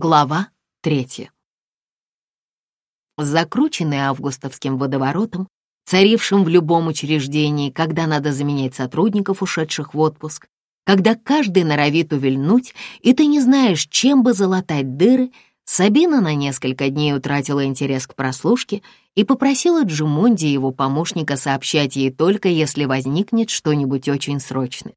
Глава третья. Закрученный августовским водоворотом, царившим в любом учреждении, когда надо заменять сотрудников, ушедших в отпуск, когда каждый норовит увильнуть, и ты не знаешь, чем бы залатать дыры, Сабина на несколько дней утратила интерес к прослушке и попросила Джимунди и его помощника сообщать ей только, если возникнет что-нибудь очень срочное.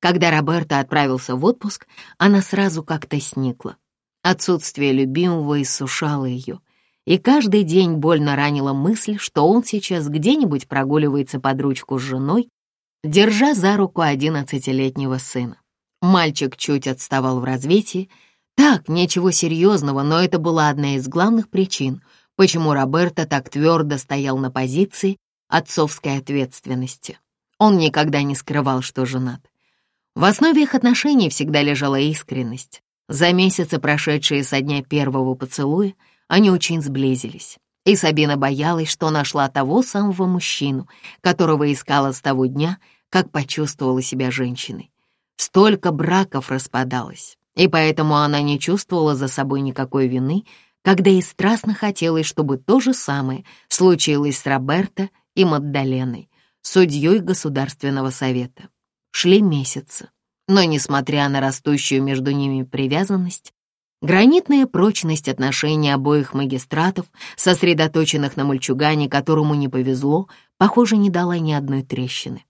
Когда Роберто отправился в отпуск, она сразу как-то сникла. Отсутствие любимого иссушало ее, и каждый день больно ранила мысль, что он сейчас где-нибудь прогуливается под ручку с женой, держа за руку одиннадцатилетнего сына. Мальчик чуть отставал в развитии. Так, ничего серьезного, но это была одна из главных причин, почему Роберто так твердо стоял на позиции отцовской ответственности. Он никогда не скрывал, что женат. В основе их отношений всегда лежала искренность. За месяцы, прошедшие со дня первого поцелуя, они очень сблизились. И Сабина боялась, что нашла того самого мужчину, которого искала с того дня, как почувствовала себя женщиной. Столько браков распадалось, и поэтому она не чувствовала за собой никакой вины, когда и страстно хотелось, чтобы то же самое случилось с Роберто и Маддаленой, судьей Государственного совета. Шли месяцы. Но, несмотря на растущую между ними привязанность, гранитная прочность отношений обоих магистратов, сосредоточенных на мальчугане, которому не повезло, похоже, не дала ни одной трещины.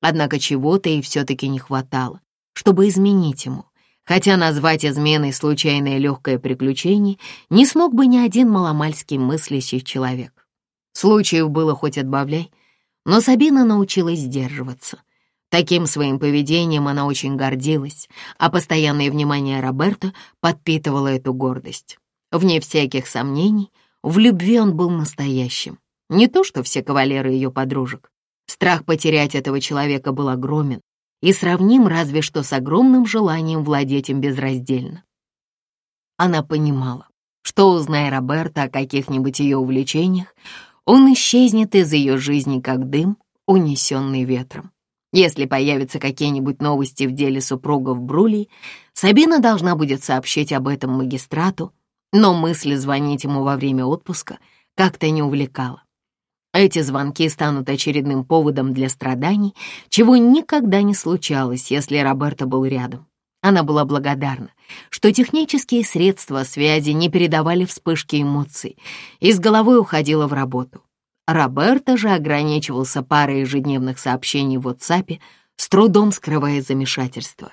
Однако чего-то ей все-таки не хватало, чтобы изменить ему. Хотя назвать изменой случайное легкое приключение не смог бы ни один маломальский мыслящий человек. Случаев было хоть отбавляй, но Сабина научилась сдерживаться — Таким своим поведением она очень гордилась, а постоянное внимание Роберта подпитывало эту гордость. Вне всяких сомнений, в любви он был настоящим. Не то, что все кавалеры ее подружек. Страх потерять этого человека был огромен и сравним разве что с огромным желанием владеть им безраздельно. Она понимала, что, узная Роберта о каких-нибудь ее увлечениях, он исчезнет из ее жизни, как дым, унесенный ветром. Если появятся какие-нибудь новости в деле супругов Брули, Сабина должна будет сообщить об этом магистрату, но мысль звонить ему во время отпуска как-то не увлекала. Эти звонки станут очередным поводом для страданий, чего никогда не случалось, если Роберта был рядом. Она была благодарна, что технические средства связи не передавали вспышки эмоций и с головой уходила в работу. Роберто же ограничивался парой ежедневных сообщений в WhatsApp, с трудом скрывая замешательство.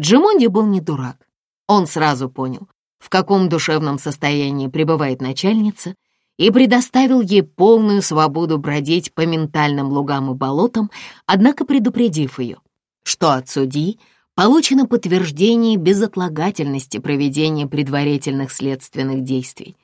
Джимонди был не дурак. Он сразу понял, в каком душевном состоянии пребывает начальница, и предоставил ей полную свободу бродить по ментальным лугам и болотам, однако предупредив ее, что от судьи получено подтверждение безотлагательности проведения предварительных следственных действий.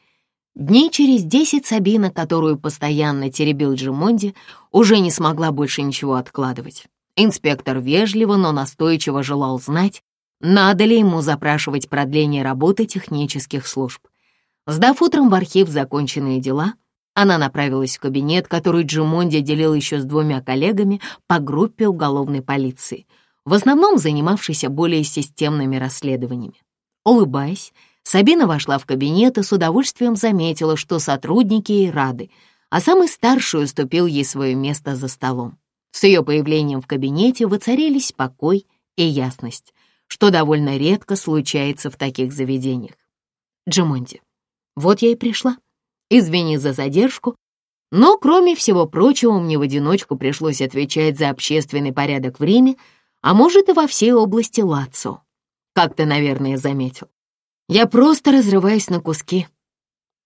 Дней через десять Сабина, которую постоянно теребил Джимонди, уже не смогла больше ничего откладывать. Инспектор вежливо, но настойчиво желал знать, надо ли ему запрашивать продление работы технических служб. Сдав утром в архив законченные дела, она направилась в кабинет, который Джимонди делил еще с двумя коллегами по группе уголовной полиции, в основном занимавшейся более системными расследованиями. Улыбаясь, Сабина вошла в кабинет и с удовольствием заметила, что сотрудники ей рады, а самый старший уступил ей свое место за столом. С ее появлением в кабинете воцарились покой и ясность, что довольно редко случается в таких заведениях. Джимонди, вот я и пришла. Извини за задержку, но, кроме всего прочего, мне в одиночку пришлось отвечать за общественный порядок в Риме, а может и во всей области Лацо, как ты, наверное, заметил. Я просто разрываюсь на куски.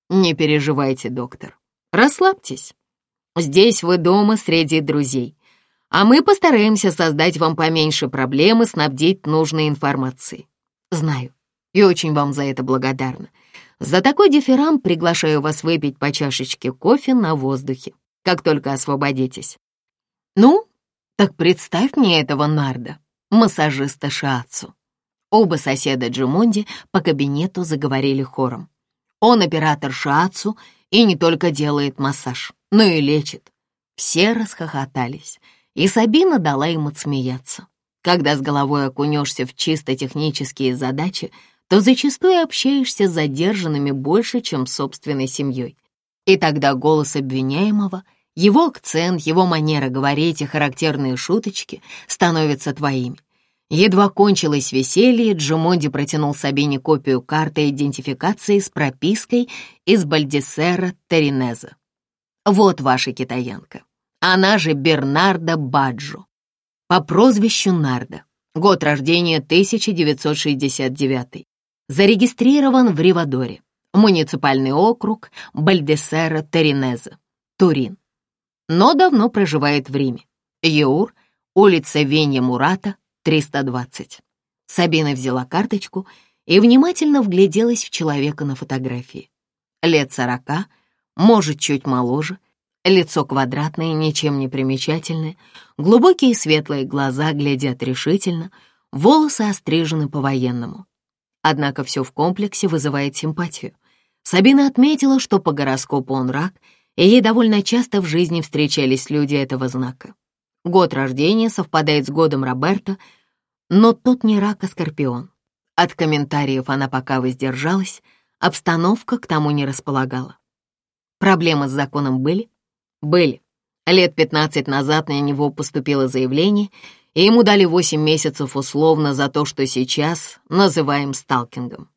Не переживайте, доктор. Расслабьтесь. Здесь вы дома среди друзей. А мы постараемся создать вам поменьше проблем и снабдить нужной информацией. Знаю. И очень вам за это благодарна. За такой дифферам приглашаю вас выпить по чашечке кофе на воздухе, как только освободитесь. Ну, так представь мне этого Нарда, массажиста Шацу. Оба соседа Джимонди по кабинету заговорили хором. Он оператор Шацу и не только делает массаж, но и лечит. Все расхохотались, и Сабина дала им отсмеяться. Когда с головой окунешься в чисто технические задачи, то зачастую общаешься с задержанными больше, чем с собственной семьей. И тогда голос обвиняемого, его акцент, его манера говорить и характерные шуточки становятся твоими. Едва кончилось веселье, Джумонди протянул Сабине копию карты идентификации с пропиской из Бальдисера Теринеза. «Вот ваша китаянка. Она же Бернарда Баджо. По прозвищу Нарда. Год рождения 1969. Зарегистрирован в Ривадоре. Муниципальный округ Бальдесера Теринеза. Турин. Но давно проживает в Риме. Еур, улица Венья Мурата, 320. Сабина взяла карточку и внимательно вгляделась в человека на фотографии. Лет сорока, может, чуть моложе, лицо квадратное, ничем не примечательное, глубокие светлые глаза глядят решительно, волосы острижены по-военному. Однако все в комплексе вызывает симпатию. Сабина отметила, что по гороскопу он рак, и ей довольно часто в жизни встречались люди этого знака. Год рождения совпадает с годом Роберта — но тот не рак а скорпион. От комментариев она пока воздержалась, обстановка к тому не располагала. Проблемы с законом были? Были. Лет 15 назад на него поступило заявление, и ему дали 8 месяцев условно за то, что сейчас называем сталкингом.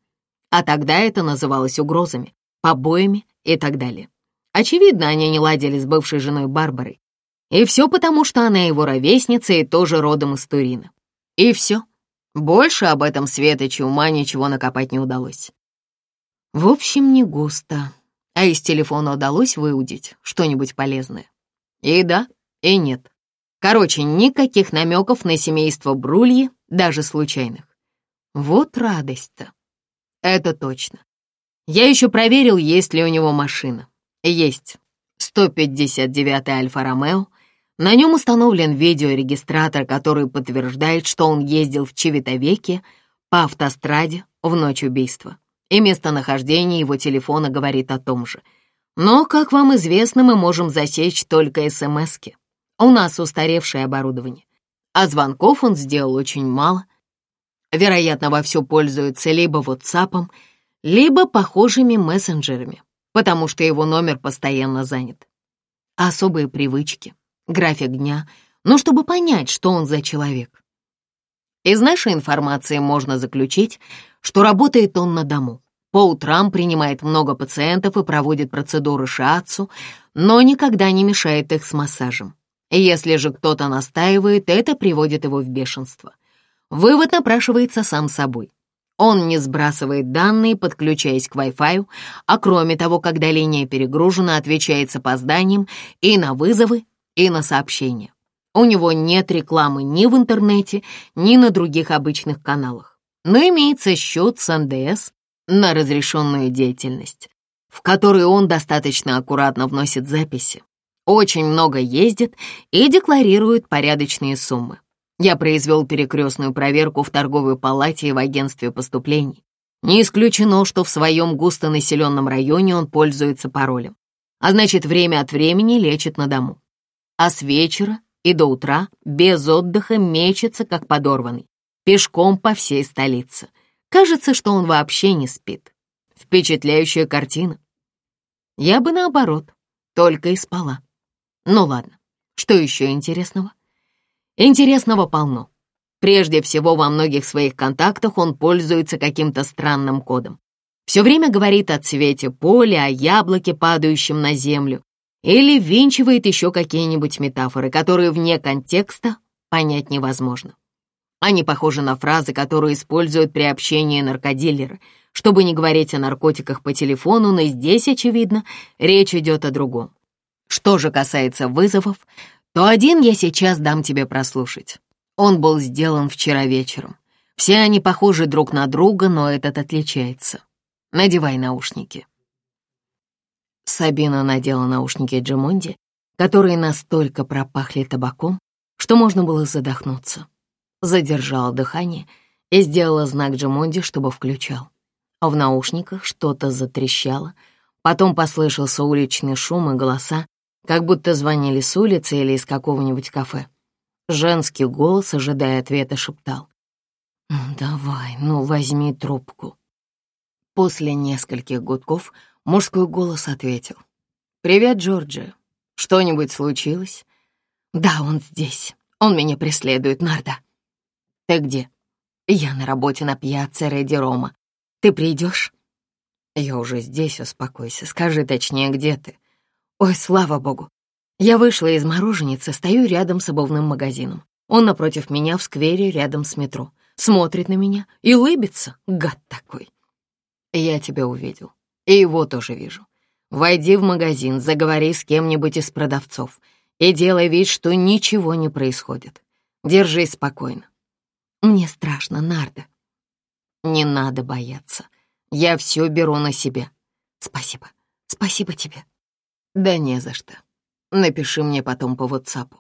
А тогда это называлось угрозами, побоями и так далее. Очевидно, они не ладили с бывшей женой Барбарой. И все потому, что она его ровесница и тоже родом из Турина. И все. Больше об этом Светоче ума ничего накопать не удалось. В общем, не густо. А из телефона удалось выудить что-нибудь полезное. И да, и нет. Короче, никаких намеков на семейство Брульи, даже случайных. Вот радость-то. Это точно. Я еще проверил, есть ли у него машина. Есть. 159-й Альфа-Ромео, на нем установлен видеорегистратор, который подтверждает, что он ездил в Чевитовеке по автостраде в ночь убийства. И местонахождение его телефона говорит о том же. Но, как вам известно, мы можем засечь только СМСки. У нас устаревшее оборудование. А звонков он сделал очень мало. Вероятно, вовсю пользуется либо WhatsApp, либо похожими мессенджерами, потому что его номер постоянно занят. Особые привычки график дня, но чтобы понять, что он за человек. Из нашей информации можно заключить, что работает он на дому. По утрам принимает много пациентов и проводит процедуры шиатсу, но никогда не мешает их с массажем. Если же кто-то настаивает, это приводит его в бешенство. Вывод напрашивается сам собой. Он не сбрасывает данные, подключаясь к Wi-Fi, а кроме того, когда линия перегружена, отвечает с опозданием и на вызовы, и на сообщения. У него нет рекламы ни в интернете, ни на других обычных каналах, но имеется счет с НДС на разрешенную деятельность, в который он достаточно аккуратно вносит записи, очень много ездит и декларирует порядочные суммы. Я произвел перекрестную проверку в торговой палате и в агентстве поступлений. Не исключено, что в своем густонаселенном районе он пользуется паролем, а значит, время от времени лечит на дому а с вечера и до утра без отдыха мечется, как подорванный, пешком по всей столице. Кажется, что он вообще не спит. Впечатляющая картина. Я бы наоборот, только и спала. Ну ладно, что еще интересного? Интересного полно. Прежде всего, во многих своих контактах он пользуется каким-то странным кодом. Все время говорит о цвете поля, о яблоке, падающем на землю, или ввинчивает еще какие-нибудь метафоры, которые вне контекста понять невозможно. Они похожи на фразы, которые используют при общении наркодилеры, чтобы не говорить о наркотиках по телефону, но здесь, очевидно, речь идет о другом. Что же касается вызовов, то один я сейчас дам тебе прослушать. Он был сделан вчера вечером. Все они похожи друг на друга, но этот отличается. Надевай наушники. Сабина надела наушники Джимонди, которые настолько пропахли табаком, что можно было задохнуться. Задержала дыхание и сделала знак Джимонди, чтобы включал. А В наушниках что-то затрещало, потом послышался уличный шум и голоса, как будто звонили с улицы или из какого-нибудь кафе. Женский голос, ожидая ответа, шептал. «Ну давай, ну возьми трубку». После нескольких гудков — Мужской голос ответил. «Привет, Джорджи. Что-нибудь случилось?» «Да, он здесь. Он меня преследует, Нарда». «Ты где?» «Я на работе на пьяце Рэдди Рома. Ты придешь? «Я уже здесь, успокойся. Скажи точнее, где ты?» «Ой, слава богу. Я вышла из мороженицы, стою рядом с обувным магазином. Он напротив меня в сквере рядом с метро. Смотрит на меня и улыбится, гад такой. Я тебя увидел. И его тоже вижу. Войди в магазин, заговори с кем-нибудь из продавцов и делай вид, что ничего не происходит. Держись спокойно. Мне страшно, Нарда. Не надо бояться. Я все беру на себя. Спасибо. Спасибо тебе. Да не за что. Напиши мне потом по WhatsApp.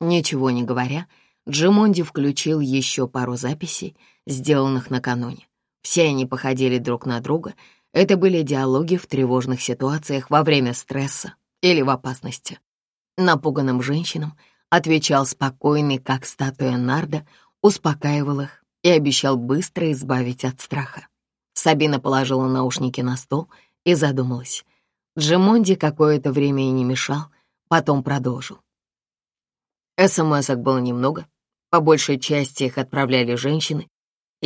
Ничего не говоря, Джимонди включил еще пару записей, сделанных накануне. Все они походили друг на друга — это были диалоги в тревожных ситуациях во время стресса или в опасности. Напуганным женщинам отвечал спокойный, как статуя Нарда, успокаивал их и обещал быстро избавить от страха. Сабина положила наушники на стол и задумалась. Джимонди какое-то время и не мешал, потом продолжил. СМСок было немного, по большей части их отправляли женщины,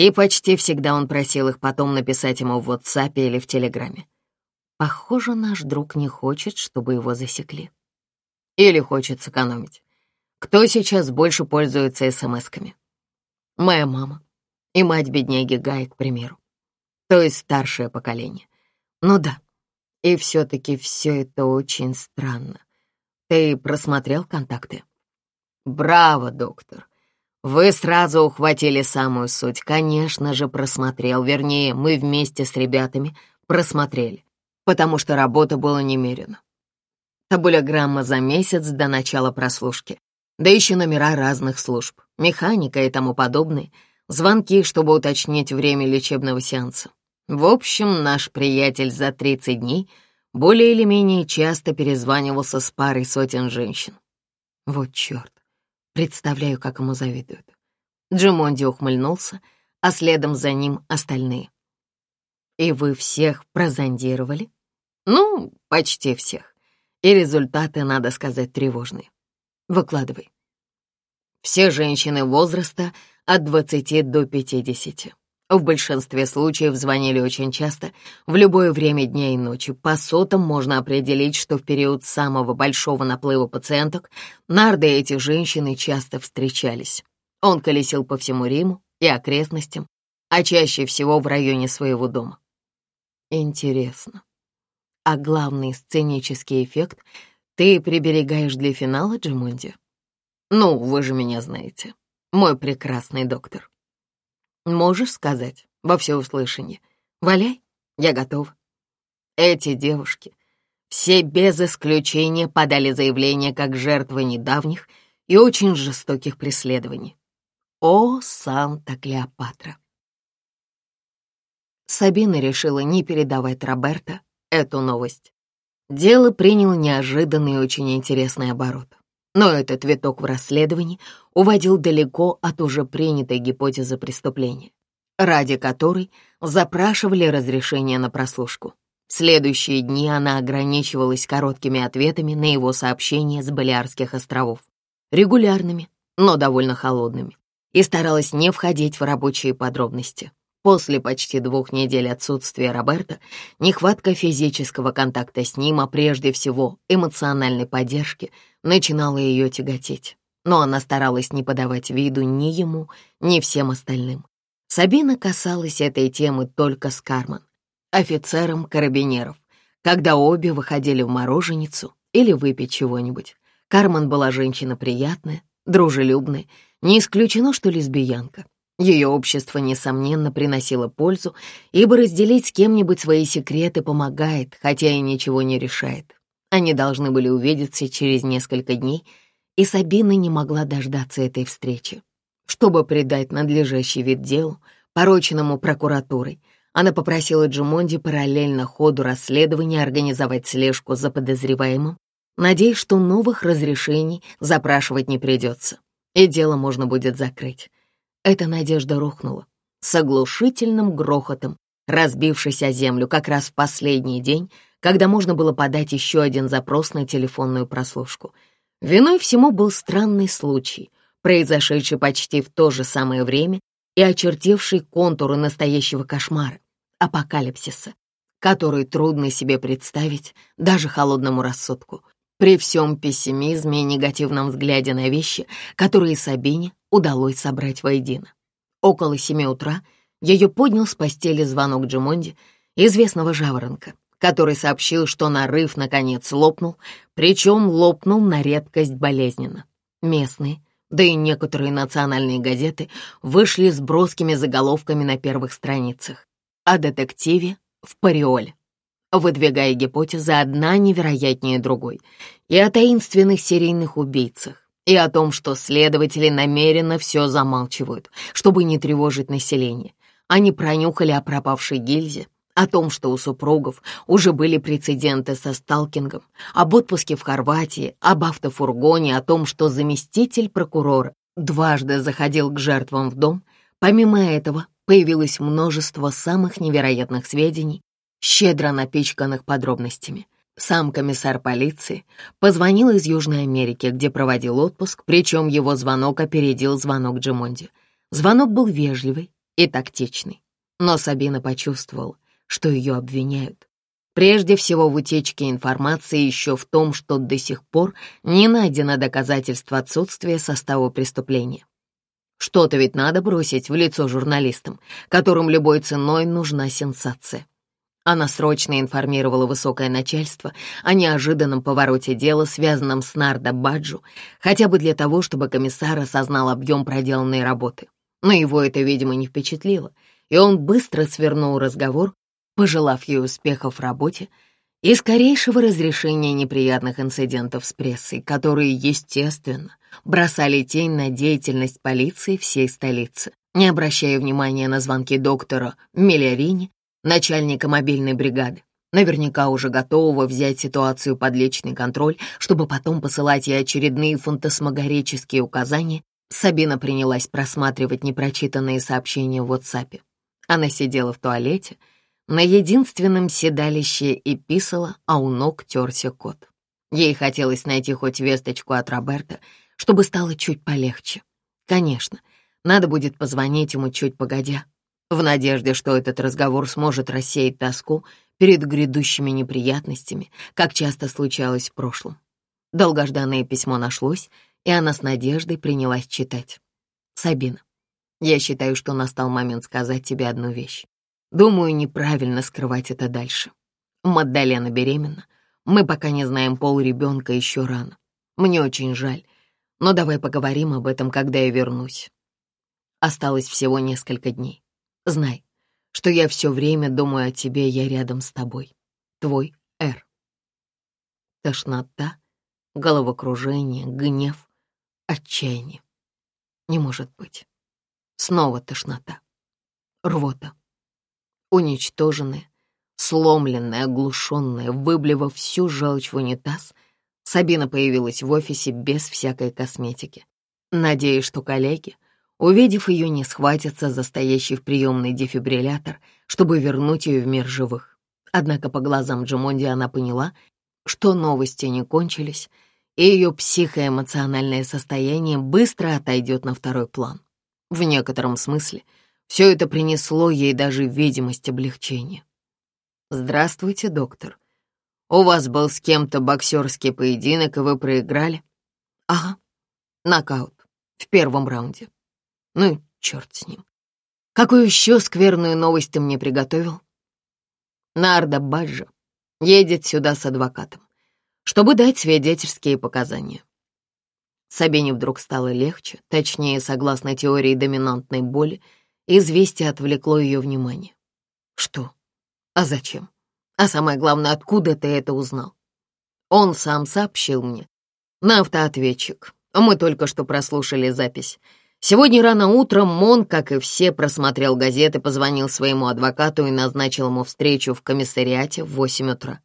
и почти всегда он просил их потом написать ему в WhatsApp или в Телеграме. Похоже, наш друг не хочет, чтобы его засекли. Или хочет сэкономить. Кто сейчас больше пользуется СМСками? Моя мама и мать бедняги Гай, к примеру. То есть старшее поколение. Ну да, и все-таки все это очень странно. Ты просмотрел контакты? Браво, доктор. Вы сразу ухватили самую суть. Конечно же, просмотрел. Вернее, мы вместе с ребятами просмотрели, потому что работа была немерена. Табуляграмма за месяц до начала прослушки. Да еще номера разных служб, механика и тому подобное. Звонки, чтобы уточнить время лечебного сеанса. В общем, наш приятель за 30 дней более или менее часто перезванивался с парой сотен женщин. Вот черт. Представляю, как ему завидуют. Джимонди ухмыльнулся, а следом за ним остальные. «И вы всех прозондировали?» «Ну, почти всех. И результаты, надо сказать, тревожные. Выкладывай». «Все женщины возраста от 20 до 50. В большинстве случаев звонили очень часто, в любое время дня и ночи. По сотам можно определить, что в период самого большого наплыва пациенток нарды эти женщины часто встречались. Он колесил по всему Риму и окрестностям, а чаще всего в районе своего дома. Интересно. А главный сценический эффект ты приберегаешь для финала, Джимунди. Ну, вы же меня знаете, мой прекрасный доктор. Можешь сказать во всеуслышание? Валяй, я готов. Эти девушки все без исключения подали заявление как жертвы недавних и очень жестоких преследований. О, Санта Клеопатра! Сабина решила не передавать Роберта эту новость. Дело приняло неожиданный и очень интересный оборот. Но этот виток в расследовании уводил далеко от уже принятой гипотезы преступления, ради которой запрашивали разрешение на прослушку. В следующие дни она ограничивалась короткими ответами на его сообщения с Балиарских островов, регулярными, но довольно холодными, и старалась не входить в рабочие подробности. После почти двух недель отсутствия Роберта нехватка физического контакта с ним, а прежде всего эмоциональной поддержки, начинала ее тяготеть. Но она старалась не подавать виду ни ему, ни всем остальным. Сабина касалась этой темы только с Кармен, офицером карабинеров, когда обе выходили в мороженицу или выпить чего-нибудь. Кармен была женщина приятная, дружелюбная, не исключено, что лесбиянка. Ее общество, несомненно, приносило пользу, ибо разделить с кем-нибудь свои секреты помогает, хотя и ничего не решает. Они должны были увидеться через несколько дней, и Сабина не могла дождаться этой встречи. Чтобы придать надлежащий вид делу, пороченному прокуратурой, она попросила Джимонди параллельно ходу расследования организовать слежку за подозреваемым, надеясь, что новых разрешений запрашивать не придется, и дело можно будет закрыть. Эта надежда рухнула с оглушительным грохотом, разбившись о землю как раз в последний день, когда можно было подать еще один запрос на телефонную прослушку. Виной всему был странный случай, произошедший почти в то же самое время и очертивший контуры настоящего кошмара, апокалипсиса, который трудно себе представить даже холодному рассудку, при всем пессимизме и негативном взгляде на вещи, которые Сабине удалось собрать воедино. Около семи утра ее поднял с постели звонок Джимонди, известного жаворонка, который сообщил, что нарыв наконец лопнул, причем лопнул на редкость болезненно. Местные, да и некоторые национальные газеты вышли с броскими заголовками на первых страницах о детективе в Париоле, выдвигая гипотезы одна невероятнее другой, и о таинственных серийных убийцах, и о том, что следователи намеренно все замалчивают, чтобы не тревожить население. Они пронюхали о пропавшей гильзе, о том, что у супругов уже были прецеденты со сталкингом, об отпуске в Хорватии, об автофургоне, о том, что заместитель прокурора дважды заходил к жертвам в дом. Помимо этого, появилось множество самых невероятных сведений, щедро напичканных подробностями — сам комиссар полиции позвонил из Южной Америки, где проводил отпуск, причем его звонок опередил звонок Джимонди. Звонок был вежливый и тактичный, но Сабина почувствовала, что ее обвиняют. Прежде всего в утечке информации еще в том, что до сих пор не найдено доказательство отсутствия состава преступления. Что-то ведь надо бросить в лицо журналистам, которым любой ценой нужна сенсация. Она срочно информировала высокое начальство о неожиданном повороте дела, связанном с Нардо Баджу, хотя бы для того, чтобы комиссар осознал объем проделанной работы. Но его это, видимо, не впечатлило, и он быстро свернул разговор, пожелав ей успехов в работе и скорейшего разрешения неприятных инцидентов с прессой, которые, естественно, бросали тень на деятельность полиции всей столицы. Не обращая внимания на звонки доктора Мелярини, начальника мобильной бригады, наверняка уже готового взять ситуацию под личный контроль, чтобы потом посылать ей очередные фантасмагорические указания, Сабина принялась просматривать непрочитанные сообщения в WhatsApp. Она сидела в туалете, на единственном седалище и писала, а у ног терся кот. Ей хотелось найти хоть весточку от Роберта, чтобы стало чуть полегче. Конечно, надо будет позвонить ему чуть погодя, в надежде, что этот разговор сможет рассеять тоску перед грядущими неприятностями, как часто случалось в прошлом. Долгожданное письмо нашлось, и она с надеждой принялась читать. «Сабина, я считаю, что настал момент сказать тебе одну вещь. Думаю, неправильно скрывать это дальше. Маддалена беременна. Мы пока не знаем пол ребенка еще рано. Мне очень жаль, но давай поговорим об этом, когда я вернусь. Осталось всего несколько дней. Знай, что я все время думаю о тебе, я рядом с тобой. Твой Р. Тошнота, головокружение, гнев, отчаяние. Не может быть. Снова тошнота. Рвота. Уничтоженная, сломленная, оглушенная, выблевав всю желчь в унитаз, Сабина появилась в офисе без всякой косметики. Надеюсь, что коллеги — Увидев ее, не схватится за стоящий в приемный дефибриллятор, чтобы вернуть ее в мир живых. Однако по глазам Джимонди она поняла, что новости не кончились, и ее психоэмоциональное состояние быстро отойдет на второй план. В некотором смысле все это принесло ей даже видимость облегчения. «Здравствуйте, доктор. У вас был с кем-то боксерский поединок, и вы проиграли?» «Ага, нокаут в первом раунде», ну, черт с ним. Какую еще скверную новость ты мне приготовил? Нарда Баджа едет сюда с адвокатом, чтобы дать свидетельские показания. Сабине вдруг стало легче, точнее, согласно теории доминантной боли, известие отвлекло ее внимание. Что? А зачем? А самое главное, откуда ты это узнал? Он сам сообщил мне. На автоответчик. Мы только что прослушали запись. Сегодня рано утром Мон, как и все, просмотрел газеты, позвонил своему адвокату и назначил ему встречу в комиссариате в 8 утра.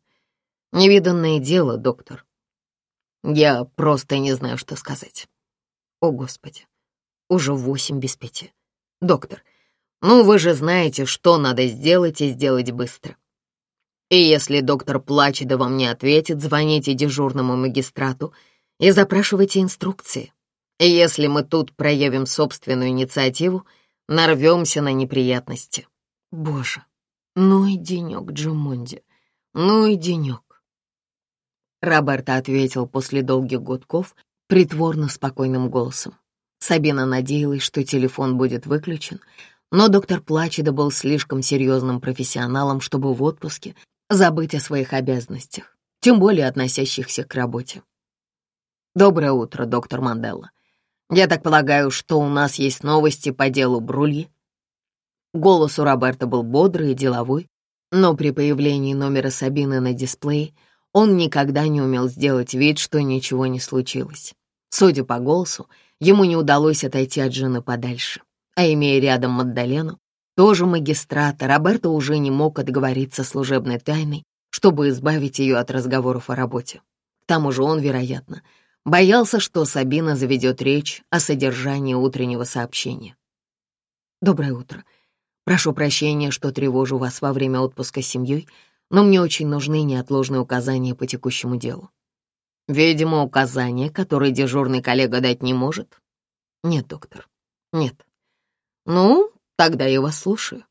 Невиданное дело, доктор. Я просто не знаю, что сказать. О, Господи, уже восемь без пяти. Доктор, ну вы же знаете, что надо сделать и сделать быстро. И если доктор плачет да вам не ответит, звоните дежурному магистрату и запрашивайте инструкции. Если мы тут проявим собственную инициативу, нарвемся на неприятности. Боже, ну и денек, Джумунди, ну и денек. Роберта ответил после долгих гудков притворно спокойным голосом. Сабина надеялась, что телефон будет выключен, но доктор Плачеда был слишком серьезным профессионалом, чтобы в отпуске забыть о своих обязанностях, тем более относящихся к работе. «Доброе утро, доктор Манделла. Я так полагаю, что у нас есть новости по делу Брульи?» Голос у Роберта был бодрый и деловой, но при появлении номера Сабины на дисплее он никогда не умел сделать вид, что ничего не случилось. Судя по голосу, ему не удалось отойти от жены подальше, а имея рядом Маддалену, тоже магистрата, Роберто уже не мог отговориться служебной тайной, чтобы избавить ее от разговоров о работе. К тому же он, вероятно, Боялся, что Сабина заведет речь о содержании утреннего сообщения. «Доброе утро. Прошу прощения, что тревожу вас во время отпуска с семьей, но мне очень нужны неотложные указания по текущему делу». «Видимо, указания, которые дежурный коллега дать не может?» «Нет, доктор, нет». «Ну, тогда я вас слушаю».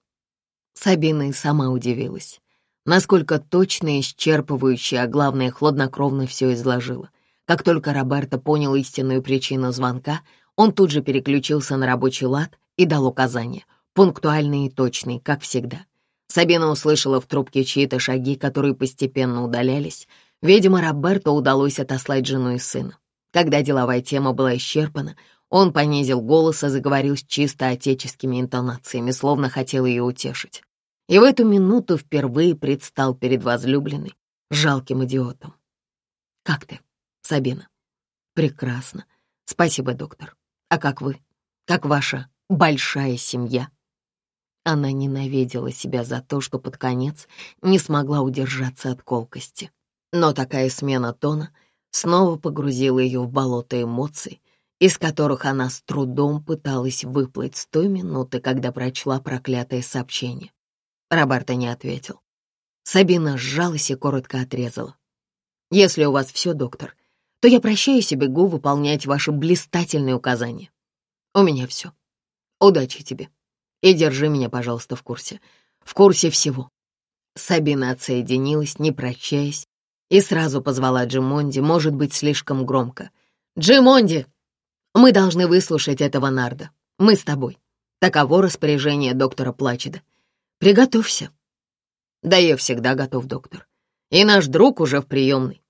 Сабина и сама удивилась, насколько точно исчерпывающе, а главное, хладнокровно все изложила. Как только Роберто понял истинную причину звонка, он тут же переключился на рабочий лад и дал указания, пунктуальные и точные, как всегда. Сабина услышала в трубке чьи-то шаги, которые постепенно удалялись. Видимо, Роберто удалось отослать жену и сына. Когда деловая тема была исчерпана, он понизил голос и заговорил с чисто отеческими интонациями, словно хотел ее утешить. И в эту минуту впервые предстал перед возлюбленной, жалким идиотом. «Как ты?» Сабина. Прекрасно. Спасибо, доктор. А как вы? Как ваша большая семья? Она ненавидела себя за то, что под конец не смогла удержаться от колкости. Но такая смена тона снова погрузила ее в болото эмоций, из которых она с трудом пыталась выплыть с той минуты, когда прочла проклятое сообщение. Роберто не ответил. Сабина сжалась и коротко отрезала. «Если у вас все, доктор, то я прощаюсь и бегу выполнять ваши блистательные указания. У меня все. Удачи тебе. И держи меня, пожалуйста, в курсе. В курсе всего. Сабина отсоединилась, не прощаясь, и сразу позвала Джимонди, может быть, слишком громко. «Джимонди! Мы должны выслушать этого Нарда. Мы с тобой. Таково распоряжение доктора Плачеда. Приготовься». «Да я всегда готов, доктор. И наш друг уже в приемной.